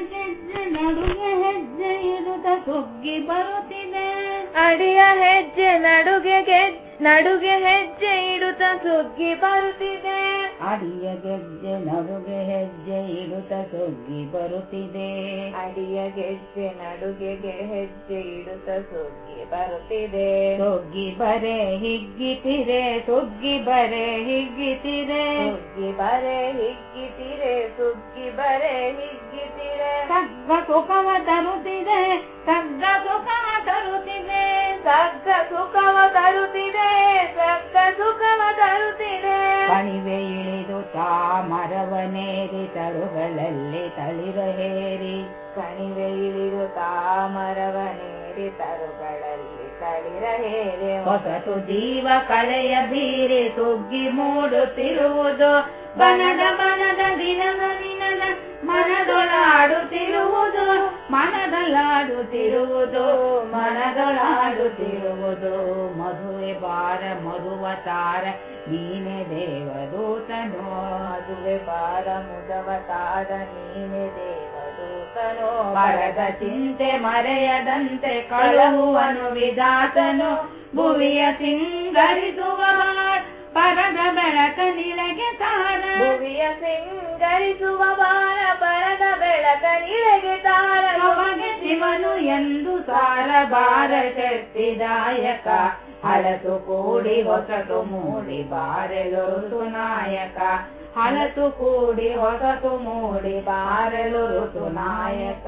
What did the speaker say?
ಹೆಜ್ಜೆ ನಡುಗೆ ಹೆಜ್ಜೆ ಇಡುತ್ತ ಸುಗ್ಗಿ ಬರುತ್ತಿದೆ. ಅಡಿಯ ಹೆಜ್ಜೆ ನಡುಗೆ ನಡುಗೆ ಹೆಜ್ಜೆ ಇಡುತ್ತ ಸುಗ್ಗಿ ಬರುತ್ತಿದೆ. ಅಡಿಯ ಗೆಜ್ಜೆ ನಡುಗೆ ಹೆಜ್ಜೆ ಇಡುತ್ತ ಸುಗ್ಗಿ ಬರುತ್ತಿದೆ. ಅಡಿಯ ಗೆಜ್ಜೆ ನಡುಗೆಗೆ ಹೆಜ್ಜೆ ಇಡುತ್ತ ಸುಗ್ಗಿ ಬರುತ್ತಿದೆ. ಸುಗ್ಗಿ ಬರೆ ಹಿಗ್ಗಿತಿರೆ ಸುಗ್ಗಿ ಬರೆ ಹಿಗ್ಗಿತಿರೆ ಸುಗ್ಗಿ ಬರೆ ಹಿಗ್ಗಿತಿರೆ ಸುಗ್ಗಿ ಬರೆ ಹಿಗ್ಗಿತಿರೆ ಸಗ್ಗ ಸುಖವ ತರುತ್ತಿದೆ ಸಗ್ಗ ಸುಖವ ತರುತ್ತಿದೆ ಸಗ್ಗ ಸುಖವ ತರುತ್ತಿದೆ ಸಗ್ಗ ಸುಖವ ತರುತ್ತಿದೆ. ಕಣಿವೆ ಇಳಿದು ತಾ ಮರವನೇರಿ ತರುಗಳಲ್ಲಿ ತಳಿರ ಹೇರಿ. ಕಣಿವೆ ಇಳಿದು ತಾಮರವನೇರಿ, ತರುಗಳಲ್ಲಿ ತಳಿರ ಹೇರಿ. ಹೊಸತು ಜೀವ ಕಳೆಯ ಬೀರಿ, ಸುಗ್ಗಿ ಮೂಡುತ್ತಿರುವುದು ಬನದ ಮನದಲ್ಲಾಡುತ್ತಿರುವುದು ಮನದೊಳಾಡುತ್ತಿರುವುದು ಮಧುವೆ ಬಾರ ಮಧುವತಾರ ನೀನೆ ದೇವದೂತನೋ. ಮದುವೆ ಬಾರ ಮುದವತಾರ ನೀನೆ ದೇವದೂತನೋ. ಪರದ ಚಿಂತೆ ಮರೆಯದಂತೆ ಕಳುವನು ವಿಧಾತನು ಭುವಿಯ ಸಿಂಗರಿಸುವ ಪರದ ಬೆಳಕ ನಿಳಗೆ ತಾರ. ಭುವಿಯ ಸಿಂಗರಿಸುವ ಬಾರ ಪರದ ಬೆಳಕ ನಿಳಗೆ ತಾರ. ಶಿವನು ಎಂದು ಸಾರ ಬಾರ ಶಕ್ತಿದಾಯಕ ಹಳತು ಕೂಡಿ ಹೊಸತು ಮೂಡಿ ಬಾರಲು ನಾಯಕ ಹಳತು ಕೂಡಿ ಹೊಸತು ಮೂಡಿ ಬಾರಲು ನಾಯಕ.